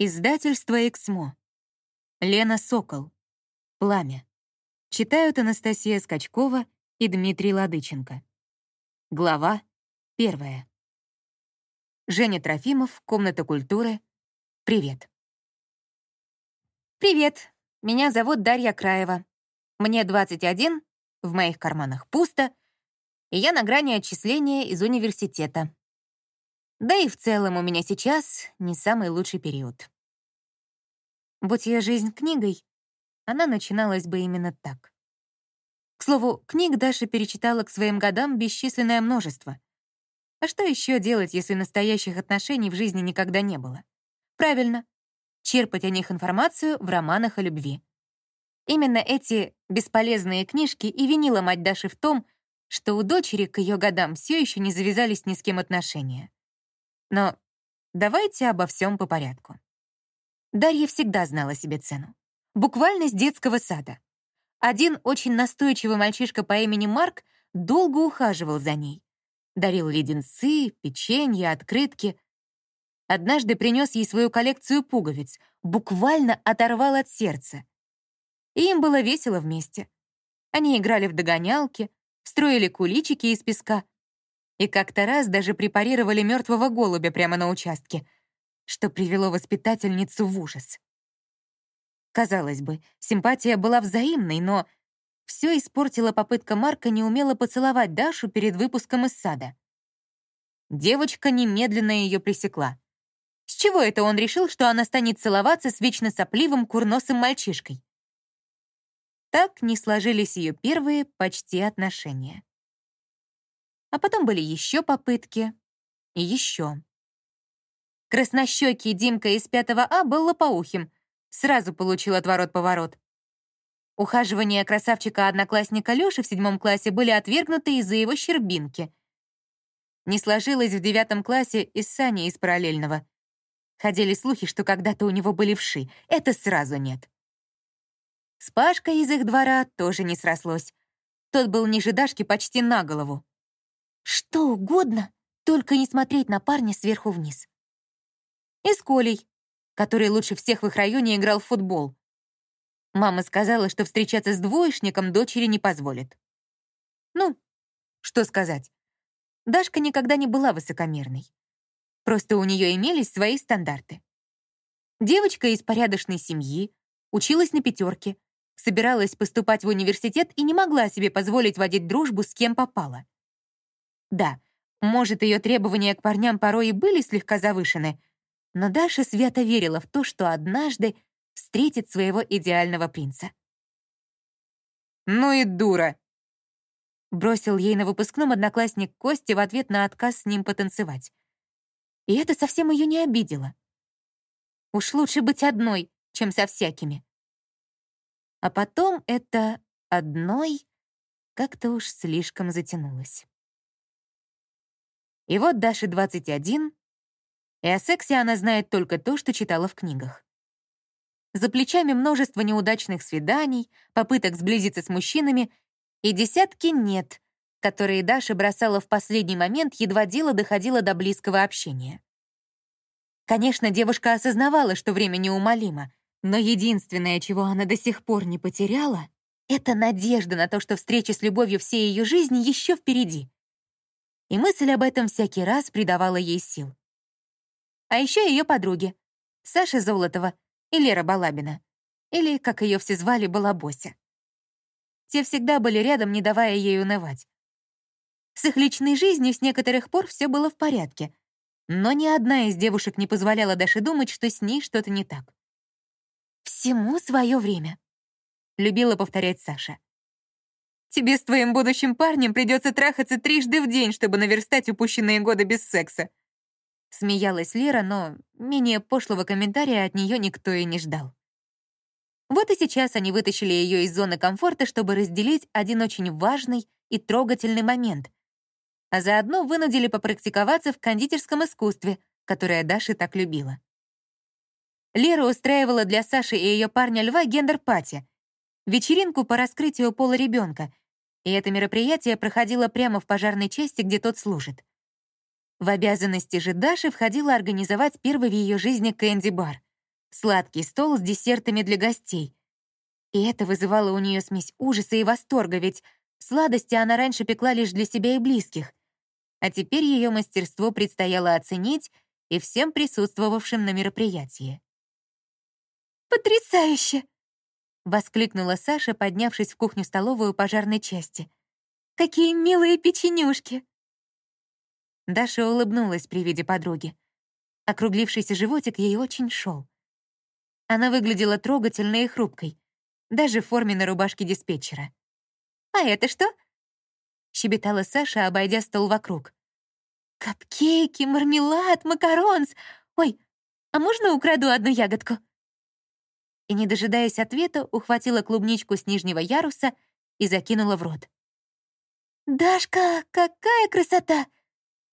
Издательство «Эксмо». Лена Сокол. «Пламя». Читают Анастасия Скачкова и Дмитрий Ладыченко. Глава первая. Женя Трофимов, Комната культуры. Привет. Привет. Меня зовут Дарья Краева. Мне 21, в моих карманах пусто, и я на грани отчисления из университета. Да и в целом у меня сейчас не самый лучший период. Будь ее жизнь книгой, она начиналась бы именно так. К слову, книг Даша перечитала к своим годам бесчисленное множество. А что еще делать, если настоящих отношений в жизни никогда не было? Правильно, черпать о них информацию в романах о любви. Именно эти бесполезные книжки и винила мать Даши в том, что у дочери к ее годам все еще не завязались ни с кем отношения. Но давайте обо всем по порядку. Дарья всегда знала себе цену. Буквально с детского сада. Один очень настойчивый мальчишка по имени Марк долго ухаживал за ней. Дарил леденцы, печенье, открытки. Однажды принес ей свою коллекцию пуговиц, буквально оторвал от сердца. И им было весело вместе. Они играли в догонялки, строили куличики из песка, и как-то раз даже препарировали мертвого голубя прямо на участке, что привело воспитательницу в ужас. Казалось бы, симпатия была взаимной, но все испортила попытка Марка неумело поцеловать Дашу перед выпуском из сада. Девочка немедленно ее пресекла. С чего это он решил, что она станет целоваться с вечно сопливым курносым мальчишкой? Так не сложились ее первые почти отношения. А потом были еще попытки. И еще. Краснощекий Димка из 5 А был лопоухим. Сразу получил отворот-поворот. Ухаживания красавчика-одноклассника Лёши в седьмом классе были отвергнуты из-за его щербинки. Не сложилось в девятом классе и с Саней из параллельного. Ходили слухи, что когда-то у него были вши. Это сразу нет. С Пашкой из их двора тоже не срослось. Тот был ниже Дашки почти на голову. Что угодно, только не смотреть на парня сверху вниз. И с Колей, который лучше всех в их районе играл в футбол. Мама сказала, что встречаться с двоечником дочери не позволит. Ну, что сказать. Дашка никогда не была высокомерной. Просто у нее имелись свои стандарты. Девочка из порядочной семьи, училась на пятерке, собиралась поступать в университет и не могла себе позволить водить дружбу с кем попало. Да, может, ее требования к парням порой и были слегка завышены, но Даша свято верила в то, что однажды встретит своего идеального принца. «Ну и дура!» Бросил ей на выпускном одноклассник Кости в ответ на отказ с ним потанцевать. И это совсем ее не обидело. Уж лучше быть одной, чем со всякими. А потом это «одной» как-то уж слишком затянулось. И вот Даше 21, и о сексе она знает только то, что читала в книгах. За плечами множество неудачных свиданий, попыток сблизиться с мужчинами и десятки «нет», которые Даша бросала в последний момент, едва дело доходило до близкого общения. Конечно, девушка осознавала, что время неумолимо, но единственное, чего она до сих пор не потеряла, это надежда на то, что встреча с любовью всей ее жизни еще впереди и мысль об этом всякий раз придавала ей сил. А еще ее подруги — Саша Золотова и Лера Балабина, или, как ее все звали, Балабося. Те всегда были рядом, не давая ей унывать. С их личной жизнью с некоторых пор все было в порядке, но ни одна из девушек не позволяла Даше думать, что с ней что-то не так. «Всему свое время», — любила повторять Саша. Тебе с твоим будущим парнем придется трахаться трижды в день, чтобы наверстать упущенные годы без секса». Смеялась Лера, но менее пошлого комментария от нее никто и не ждал. Вот и сейчас они вытащили ее из зоны комфорта, чтобы разделить один очень важный и трогательный момент, а заодно вынудили попрактиковаться в кондитерском искусстве, которое Даша так любила. Лера устраивала для Саши и ее парня Льва гендер-пати, вечеринку по раскрытию пола ребенка, и это мероприятие проходило прямо в пожарной части, где тот служит. В обязанности же Даши входило организовать первый в ее жизни кэнди-бар, Сладкий стол с десертами для гостей. И это вызывало у нее смесь ужаса и восторга, ведь сладости она раньше пекла лишь для себя и близких. А теперь ее мастерство предстояло оценить и всем присутствовавшим на мероприятии. «Потрясающе!» — воскликнула Саша, поднявшись в кухню-столовую пожарной части. «Какие милые печенюшки!» Даша улыбнулась при виде подруги. Округлившийся животик ей очень шел. Она выглядела трогательной и хрупкой, даже в форме на рубашке диспетчера. «А это что?» — щебетала Саша, обойдя стол вокруг. «Капкейки, мармелад, макаронс! Ой, а можно украду одну ягодку?» И, не дожидаясь ответа, ухватила клубничку с нижнего яруса и закинула в рот. «Дашка, какая красота!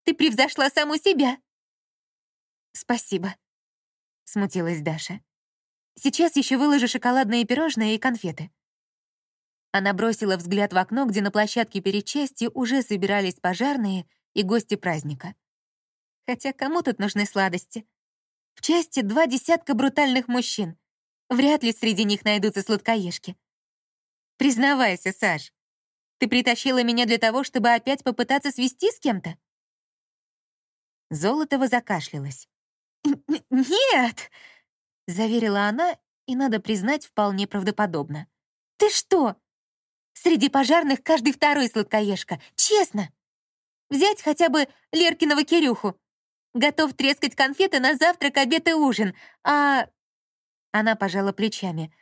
Ты превзошла саму себя!» «Спасибо», — смутилась Даша. «Сейчас еще выложу шоколадные пирожные и конфеты». Она бросила взгляд в окно, где на площадке перед частью уже собирались пожарные и гости праздника. Хотя кому тут нужны сладости? В части два десятка брутальных мужчин. Вряд ли среди них найдутся сладкоежки. Признавайся, Саш, ты притащила меня для того, чтобы опять попытаться свести с кем-то? Золотова закашлялась. «Нет!» — заверила она, и, надо признать, вполне правдоподобно. «Ты что? Среди пожарных каждый второй сладкоежка. Честно. Взять хотя бы Леркиного Кирюху. Готов трескать конфеты на завтрак, обед и ужин. А...» Она пожала плечами.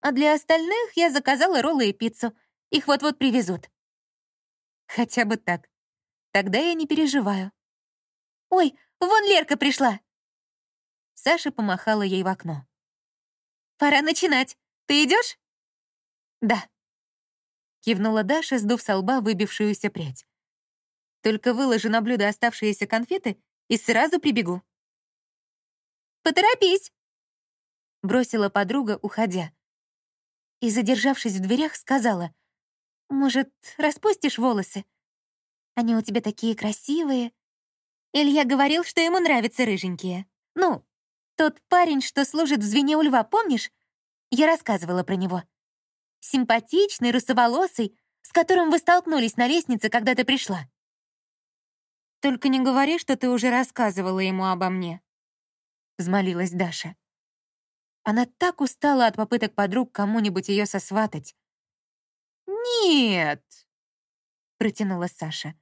«А для остальных я заказала роллы и пиццу. Их вот-вот привезут». «Хотя бы так. Тогда я не переживаю». «Ой, вон Лерка пришла!» Саша помахала ей в окно. «Пора начинать. Ты идешь? «Да», кивнула Даша, сдув со лба выбившуюся прядь. «Только выложу на блюдо оставшиеся конфеты и сразу прибегу». «Поторопись!» — бросила подруга, уходя. И, задержавшись в дверях, сказала, «Может, распустишь волосы? Они у тебя такие красивые». Илья говорил, что ему нравятся рыженькие. Ну, тот парень, что служит в звене у льва, помнишь? Я рассказывала про него симпатичный, русоволосый, с которым вы столкнулись на лестнице, когда ты пришла. Только не говори, что ты уже рассказывала ему обо мне, взмолилась Даша. Она так устала от попыток подруг кому-нибудь ее сосватать. «Нет», — протянула Саша.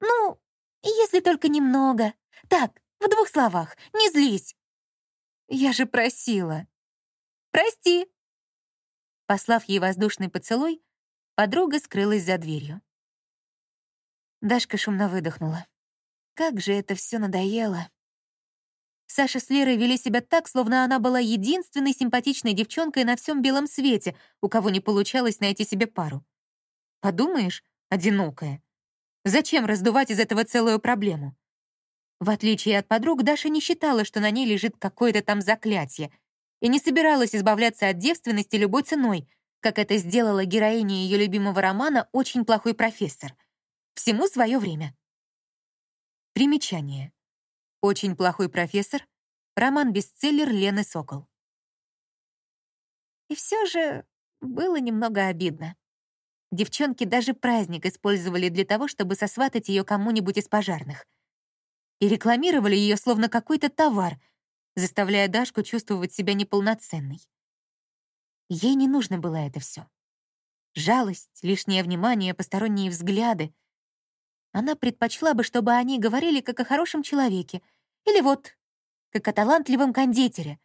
«Ну, если только немного. Так, в двух словах, не злись». «Я же просила». «Прости», Послав ей воздушный поцелуй, подруга скрылась за дверью. Дашка шумно выдохнула. Как же это все надоело. Саша с Лерой вели себя так, словно она была единственной симпатичной девчонкой на всем белом свете, у кого не получалось найти себе пару. Подумаешь, одинокая. Зачем раздувать из этого целую проблему? В отличие от подруг, Даша не считала, что на ней лежит какое-то там заклятие, и не собиралась избавляться от девственности любой ценой, как это сделала героиня ее любимого романа «Очень плохой профессор». Всему свое время. Примечание. «Очень плохой профессор» — роман-бестселлер Лены Сокол. И все же было немного обидно. Девчонки даже праздник использовали для того, чтобы сосватать ее кому-нибудь из пожарных. И рекламировали ее словно какой-то товар — заставляя Дашку чувствовать себя неполноценной. Ей не нужно было это все. Жалость, лишнее внимание, посторонние взгляды. Она предпочла бы, чтобы они говорили как о хорошем человеке, или вот, как о талантливом кондитере,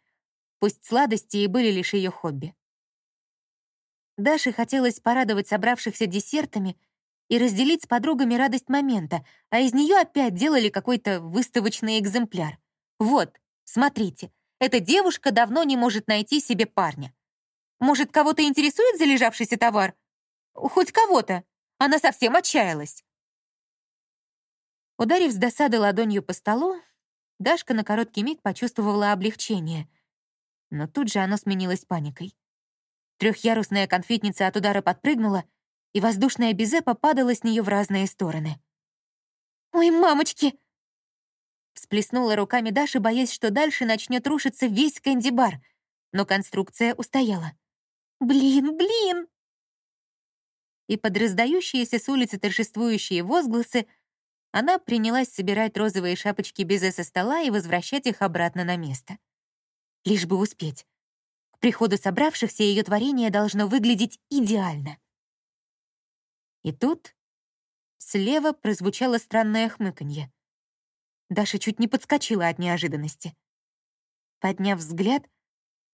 пусть сладости и были лишь ее хобби. Даше хотелось порадовать собравшихся десертами и разделить с подругами радость момента, а из нее опять делали какой-то выставочный экземпляр. Вот, Смотрите, эта девушка давно не может найти себе парня. Может, кого-то интересует залежавшийся товар? Хоть кого-то. Она совсем отчаялась. Ударив с досады ладонью по столу, Дашка на короткий миг почувствовала облегчение. Но тут же оно сменилось паникой. Трехъярусная конфетница от удара подпрыгнула, и воздушная безе попадала с нее в разные стороны. «Ой, мамочки!» Всплеснула руками Даша, боясь, что дальше начнет рушиться весь кэнди-бар, но конструкция устояла. «Блин, блин!» И под раздающиеся с улицы торжествующие возгласы она принялась собирать розовые шапочки безе со стола и возвращать их обратно на место. Лишь бы успеть. К приходу собравшихся ее творение должно выглядеть идеально. И тут слева прозвучало странное хмыканье. Даша чуть не подскочила от неожиданности. Подняв взгляд,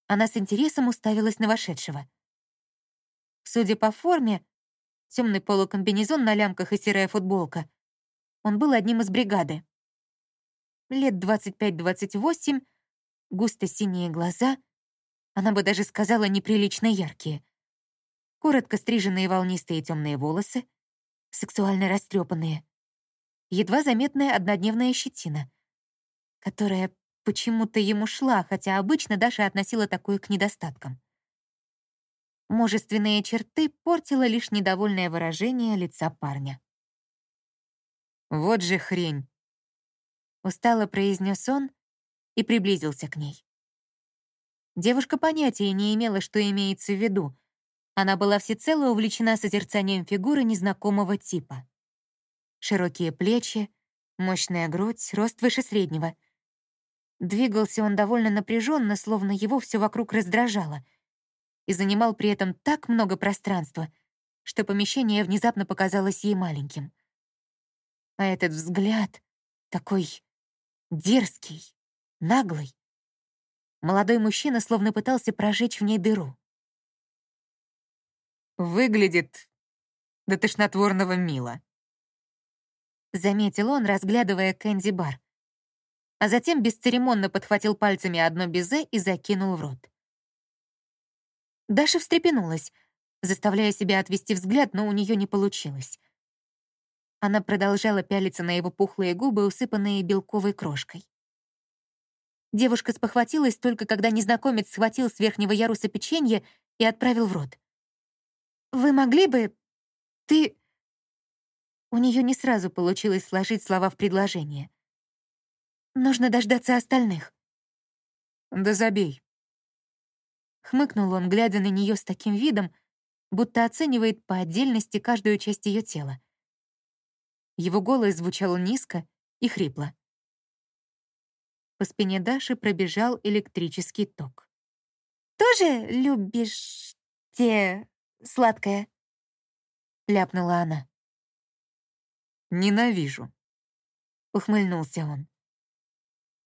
она с интересом уставилась на вошедшего. Судя по форме, темный полукомбинезон на лямках и серая футболка, он был одним из бригады. Лет 25-28, густо синие глаза, она бы даже сказала неприлично яркие. Коротко стриженные волнистые темные волосы, сексуально растрепанные. Едва заметная однодневная щетина, которая почему-то ему шла, хотя обычно Даша относила такое к недостаткам. Мужественные черты портило лишь недовольное выражение лица парня. «Вот же хрень!» Устало произнес он и приблизился к ней. Девушка понятия не имела, что имеется в виду. Она была всецело увлечена созерцанием фигуры незнакомого типа. Широкие плечи, мощная грудь, рост выше среднего. Двигался он довольно напряженно, словно его все вокруг раздражало, и занимал при этом так много пространства, что помещение внезапно показалось ей маленьким. А этот взгляд такой дерзкий, наглый. Молодой мужчина словно пытался прожечь в ней дыру. «Выглядит до тошнотворного мило», — заметил он, разглядывая Кэнди-бар. А затем бесцеремонно подхватил пальцами одно безе и закинул в рот. Даша встрепенулась, заставляя себя отвести взгляд, но у нее не получилось. Она продолжала пялиться на его пухлые губы, усыпанные белковой крошкой. Девушка спохватилась только когда незнакомец схватил с верхнего яруса печенье и отправил в рот. «Вы могли бы... Ты...» У нее не сразу получилось сложить слова в предложение. «Нужно дождаться остальных». «Да забей». Хмыкнул он, глядя на нее с таким видом, будто оценивает по отдельности каждую часть ее тела. Его голос звучал низко и хрипло. По спине Даши пробежал электрический ток. «Тоже любишь те сладкое?» — ляпнула она. «Ненавижу», — ухмыльнулся он.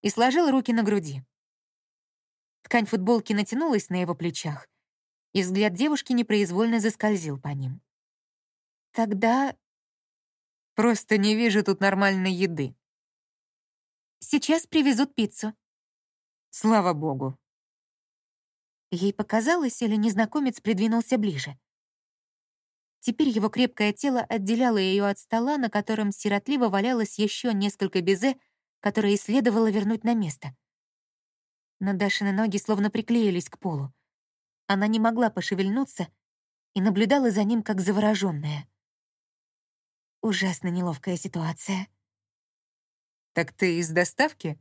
И сложил руки на груди. Ткань футболки натянулась на его плечах, и взгляд девушки непроизвольно заскользил по ним. «Тогда Просто не вижу тут нормальной еды. Сейчас привезут пиццу. Слава богу. Ей показалось, или незнакомец придвинулся ближе. Теперь его крепкое тело отделяло ее от стола, на котором сиротливо валялось еще несколько безе, которые следовало вернуть на место. Но Дашины ноги словно приклеились к полу. Она не могла пошевельнуться и наблюдала за ним, как заворожённая. Ужасно неловкая ситуация. «Так ты из доставки?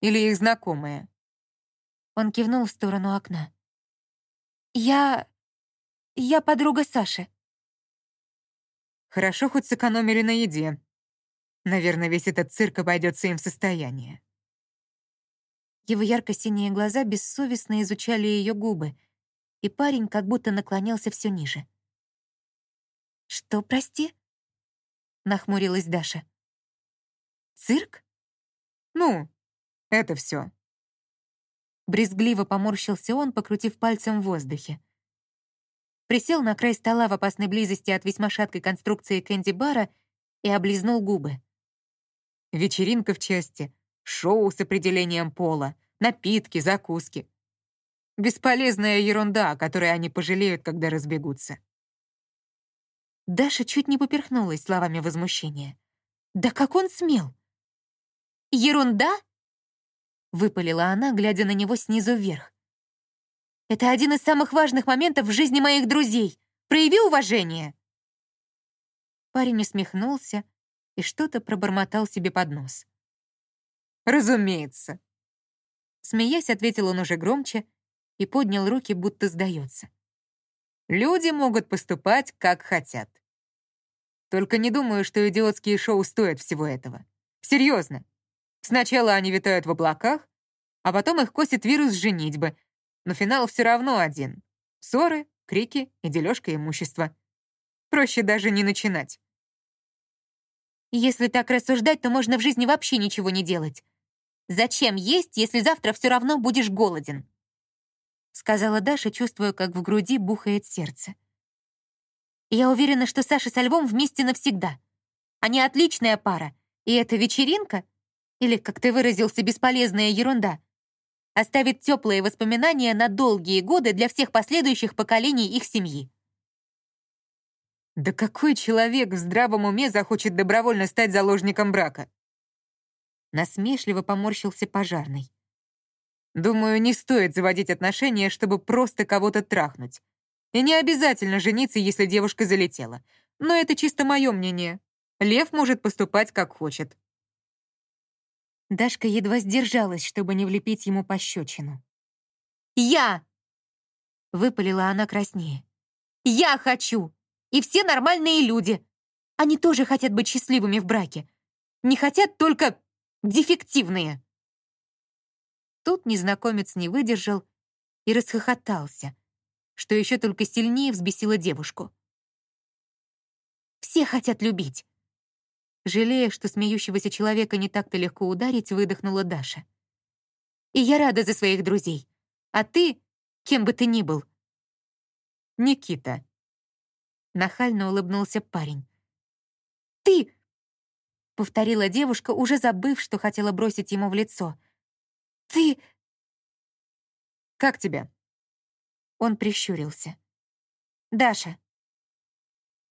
Или их знакомая?» Он кивнул в сторону окна. «Я... я подруга Саши». «Хорошо, хоть сэкономили на еде. Наверное, весь этот цирк обойдется им в состояние». Его ярко-синие глаза бессовестно изучали ее губы, и парень как будто наклонялся все ниже. «Что, прости?» — нахмурилась Даша. «Цирк?» «Ну, это все. Брезгливо поморщился он, покрутив пальцем в воздухе. Присел на край стола в опасной близости от весьма шаткой конструкции кэнди-бара и облизнул губы. Вечеринка в части, шоу с определением пола, напитки, закуски. Бесполезная ерунда, о которой они пожалеют, когда разбегутся. Даша чуть не поперхнулась словами возмущения. «Да как он смел?» «Ерунда?» — выпалила она, глядя на него снизу вверх. «Это один из самых важных моментов в жизни моих друзей. Прояви уважение!» Парень усмехнулся и что-то пробормотал себе под нос. Разумеется. Смеясь, ответил он уже громче и поднял руки, будто сдается. Люди могут поступать, как хотят. Только не думаю, что идиотские шоу стоят всего этого. Серьезно. Сначала они витают в облаках, а потом их косит вирус женитьбы, но финал все равно один. Ссоры, крики и дележка имущества. Проще даже не начинать. Если так рассуждать, то можно в жизни вообще ничего не делать. Зачем есть, если завтра все равно будешь голоден? Сказала Даша, чувствуя, как в груди бухает сердце. Я уверена, что Саша со Львом вместе навсегда. Они отличная пара. И эта вечеринка, или, как ты выразился, бесполезная ерунда, оставит теплые воспоминания на долгие годы для всех последующих поколений их семьи. Да какой человек в здравом уме захочет добровольно стать заложником брака? Насмешливо поморщился пожарный. Думаю, не стоит заводить отношения, чтобы просто кого-то трахнуть. И не обязательно жениться, если девушка залетела. Но это чисто мое мнение. Лев может поступать, как хочет. Дашка едва сдержалась, чтобы не влепить ему пощечину. «Я!» — выпалила она краснее. «Я хочу! И все нормальные люди! Они тоже хотят быть счастливыми в браке. Не хотят только дефективные!» Тут незнакомец не выдержал и расхохотался, что еще только сильнее взбесило девушку. «Все хотят любить!» Жалея, что смеющегося человека не так-то легко ударить, выдохнула Даша. «И я рада за своих друзей. А ты, кем бы ты ни был...» «Никита». Нахально улыбнулся парень. «Ты!» — повторила девушка, уже забыв, что хотела бросить ему в лицо. «Ты...» «Как тебя?» Он прищурился. «Даша».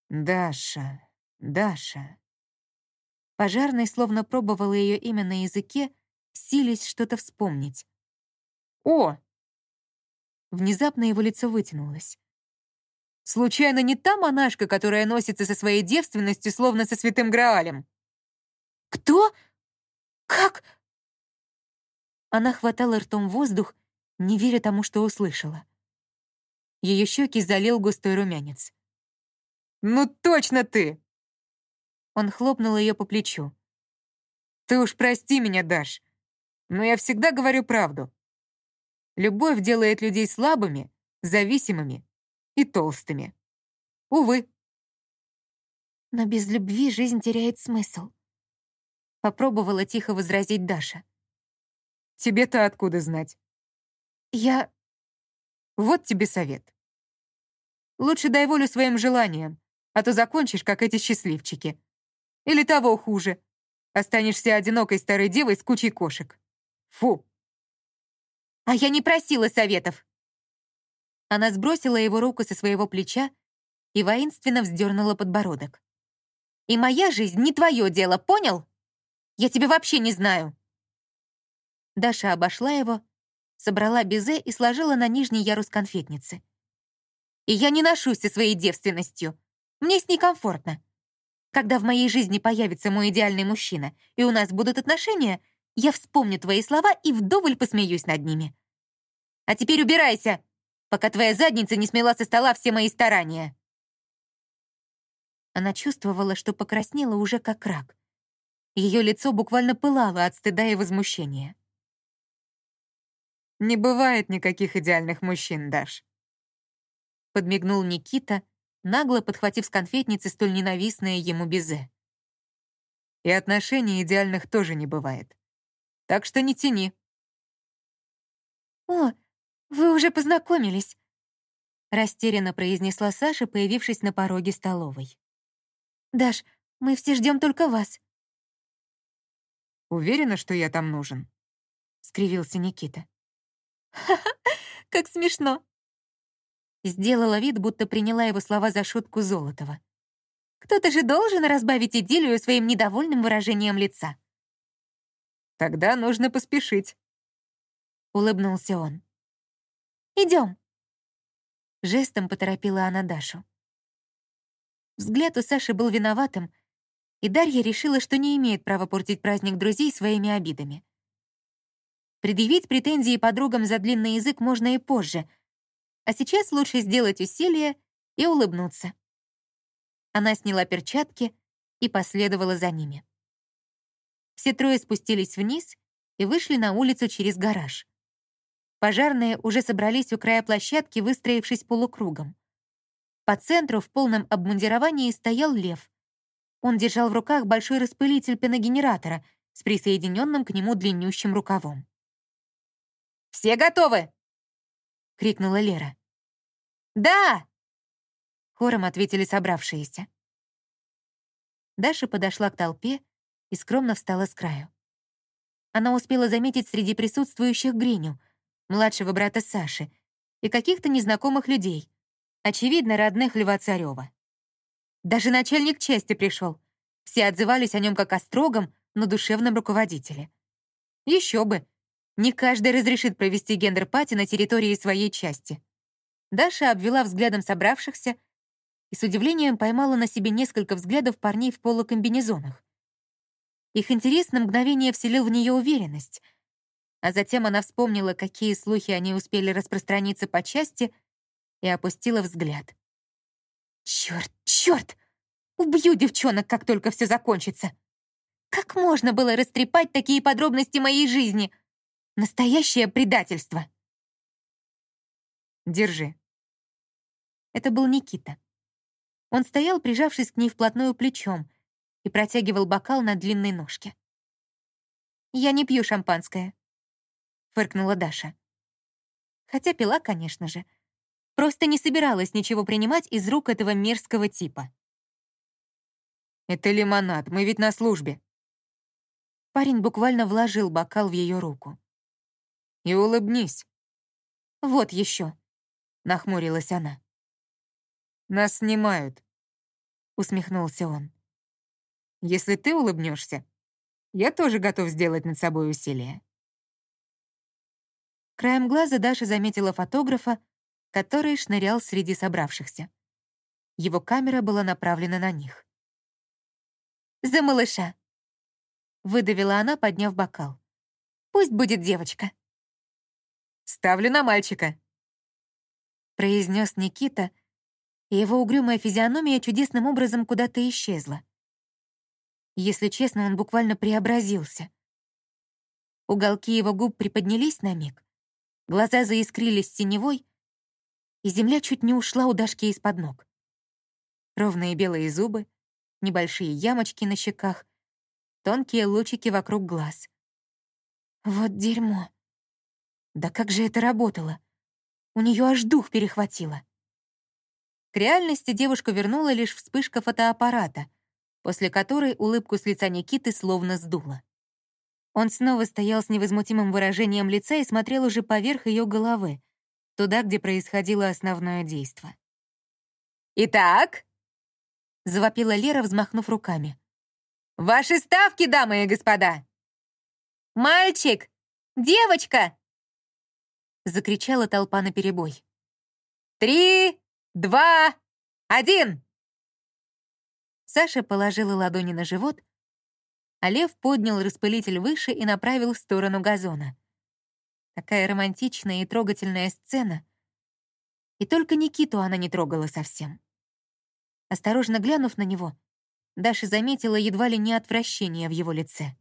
«Даша, Даша...» Пожарный словно пробовал ее имя на языке, сились что-то вспомнить. «О!» Внезапно его лицо вытянулось. «Случайно не та монашка, которая носится со своей девственностью, словно со святым Граалем?» «Кто? Как?» Она хватала ртом воздух, не веря тому, что услышала. Ее щеки залил густой румянец. «Ну точно ты!» Он хлопнул ее по плечу. «Ты уж прости меня, Даш, но я всегда говорю правду. Любовь делает людей слабыми, зависимыми и толстыми. Увы». «Но без любви жизнь теряет смысл», — попробовала тихо возразить Даша. «Тебе-то откуда знать?» «Я...» «Вот тебе совет. Лучше дай волю своим желаниям, а то закончишь, как эти счастливчики. Или того хуже. Останешься одинокой старой девой с кучей кошек. Фу. А я не просила советов. Она сбросила его руку со своего плеча и воинственно вздернула подбородок. И моя жизнь не твое дело, понял? Я тебя вообще не знаю. Даша обошла его, собрала безе и сложила на нижний ярус конфетницы. И я не ношусь со своей девственностью. Мне с ней комфортно. Когда в моей жизни появится мой идеальный мужчина, и у нас будут отношения, я вспомню твои слова и вдоволь посмеюсь над ними. А теперь убирайся, пока твоя задница не смела со стола все мои старания. Она чувствовала, что покраснела уже как рак. Ее лицо буквально пылало от стыда и возмущения. «Не бывает никаких идеальных мужчин, Даш», — подмигнул Никита, нагло подхватив с конфетницы столь ненавистное ему безе. «И отношений идеальных тоже не бывает. Так что не тяни». «О, вы уже познакомились», — растерянно произнесла Саша, появившись на пороге столовой. «Даш, мы все ждем только вас». «Уверена, что я там нужен?» — скривился Никита. «Ха-ха, как смешно!» Сделала вид, будто приняла его слова за шутку Золотова. «Кто-то же должен разбавить идиллию своим недовольным выражением лица». «Тогда нужно поспешить», — улыбнулся он. «Идем». Жестом поторопила она Дашу. Взгляд у Саши был виноватым, и Дарья решила, что не имеет права портить праздник друзей своими обидами. Предъявить претензии подругам за длинный язык можно и позже, а сейчас лучше сделать усилие и улыбнуться. Она сняла перчатки и последовала за ними. Все трое спустились вниз и вышли на улицу через гараж. Пожарные уже собрались у края площадки, выстроившись полукругом. По центру в полном обмундировании стоял лев. Он держал в руках большой распылитель пеногенератора с присоединенным к нему длиннющим рукавом. «Все готовы?» — крикнула Лера. «Да!» — хором ответили собравшиеся. Даша подошла к толпе и скромно встала с краю. Она успела заметить среди присутствующих Гриню, младшего брата Саши, и каких-то незнакомых людей, очевидно, родных Льва Царева. Даже начальник части пришел. Все отзывались о нем как о строгом, но душевном руководителе. Еще бы, не каждый разрешит провести гендер-пати на территории своей части. Даша обвела взглядом собравшихся и с удивлением поймала на себе несколько взглядов парней в полукомбинезонах. Их интерес на мгновение вселил в нее уверенность, а затем она вспомнила, какие слухи они успели распространиться по части, и опустила взгляд. «Чёрт, чёрт! Убью девчонок, как только все закончится! Как можно было растрепать такие подробности моей жизни? Настоящее предательство!» «Держи». Это был Никита. Он стоял, прижавшись к ней вплотную плечом, и протягивал бокал на длинной ножке. «Я не пью шампанское», — фыркнула Даша. Хотя пила, конечно же. Просто не собиралась ничего принимать из рук этого мерзкого типа. «Это лимонад, мы ведь на службе». Парень буквально вложил бокал в ее руку. «И улыбнись». «Вот еще», — нахмурилась она. «Нас снимают», — усмехнулся он. «Если ты улыбнешься, я тоже готов сделать над собой усилие». Краем глаза Даша заметила фотографа, который шнырял среди собравшихся. Его камера была направлена на них. «За малыша!» — выдавила она, подняв бокал. «Пусть будет девочка». «Ставлю на мальчика», — произнес Никита, и его угрюмая физиономия чудесным образом куда-то исчезла. Если честно, он буквально преобразился. Уголки его губ приподнялись на миг, глаза заискрились синевой, и земля чуть не ушла у Дашки из-под ног. Ровные белые зубы, небольшие ямочки на щеках, тонкие лучики вокруг глаз. Вот дерьмо. Да как же это работало? У нее аж дух перехватило. К реальности девушку вернула лишь вспышка фотоаппарата, после которой улыбку с лица Никиты словно сдуло. Он снова стоял с невозмутимым выражением лица и смотрел уже поверх ее головы, туда, где происходило основное действо. «Итак», — завопила Лера, взмахнув руками. «Ваши ставки, дамы и господа!» «Мальчик! Девочка!» — закричала толпа наперебой. «Три, два, один!» Саша положила ладони на живот, а Лев поднял распылитель выше и направил в сторону газона. Такая романтичная и трогательная сцена. И только Никиту она не трогала совсем. Осторожно глянув на него, Даша заметила едва ли не отвращение в его лице.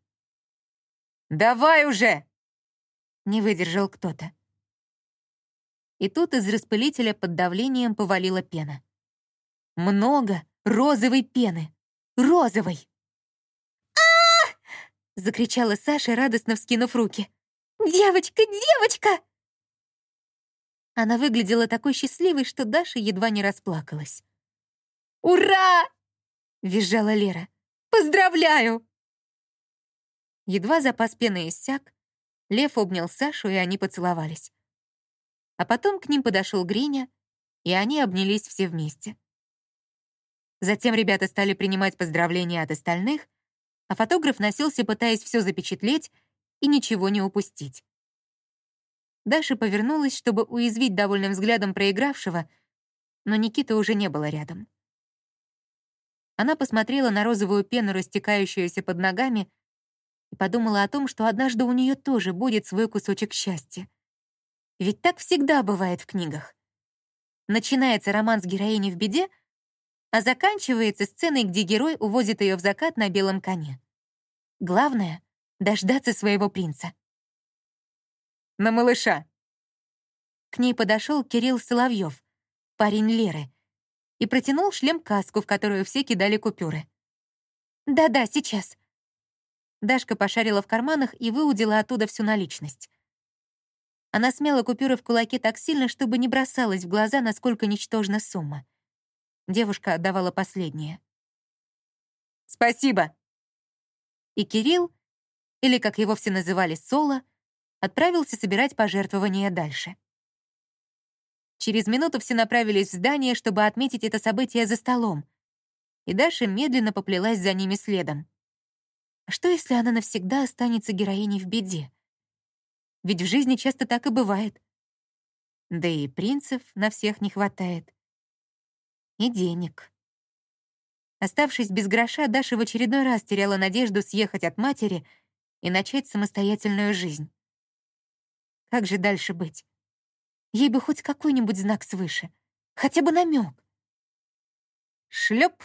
«Давай уже!» — не выдержал кто-то. И тут из распылителя под давлением повалила пена. Много розовой пены. Розовой! закричала Саша, радостно вскинув руки. «Девочка, девочка!» Она выглядела такой счастливой, что Даша едва не расплакалась. «Ура!» — визжала Лера. «Поздравляю!» Едва запас пены иссяк, Лев обнял Сашу, и они поцеловались. А потом к ним подошел Гриня, и они обнялись все вместе. Затем ребята стали принимать поздравления от остальных, а фотограф носился, пытаясь все запечатлеть и ничего не упустить. Даша повернулась, чтобы уязвить довольным взглядом проигравшего, но Никиты уже не было рядом. Она посмотрела на розовую пену, растекающуюся под ногами, и подумала о том, что однажды у нее тоже будет свой кусочек счастья. Ведь так всегда бывает в книгах. Начинается роман с героиней в беде, а заканчивается сценой, где герой увозит ее в закат на белом коне. Главное — дождаться своего принца. «На малыша!» К ней подошел Кирилл Соловьев, парень Леры, и протянул шлем-каску, в которую все кидали купюры. «Да-да, сейчас». Дашка пошарила в карманах и выудила оттуда всю наличность. Она смела купюры в кулаке так сильно, чтобы не бросалась в глаза, насколько ничтожна сумма. Девушка отдавала последнее. «Спасибо!» И Кирилл, или, как его все называли, Соло, отправился собирать пожертвования дальше. Через минуту все направились в здание, чтобы отметить это событие за столом, и Даша медленно поплелась за ними следом. А что, если она навсегда останется героиней в беде? Ведь в жизни часто так и бывает. Да и принцев на всех не хватает. И денег. Оставшись без гроша, Даша в очередной раз теряла надежду съехать от матери и начать самостоятельную жизнь. Как же дальше быть? Ей бы хоть какой-нибудь знак свыше, хотя бы намек. Шлеп!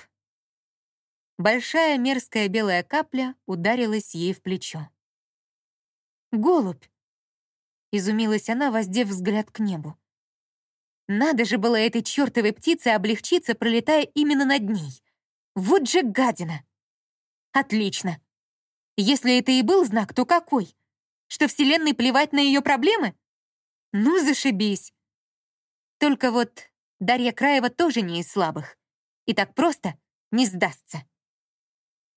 Большая мерзкая белая капля ударилась ей в плечо. «Голубь!» — изумилась она, воздев взгляд к небу. Надо же было этой чертовой птице облегчиться, пролетая именно над ней. Вот же гадина! Отлично. Если это и был знак, то какой? Что Вселенной плевать на ее проблемы? Ну, зашибись. Только вот Дарья Краева тоже не из слабых. И так просто не сдастся.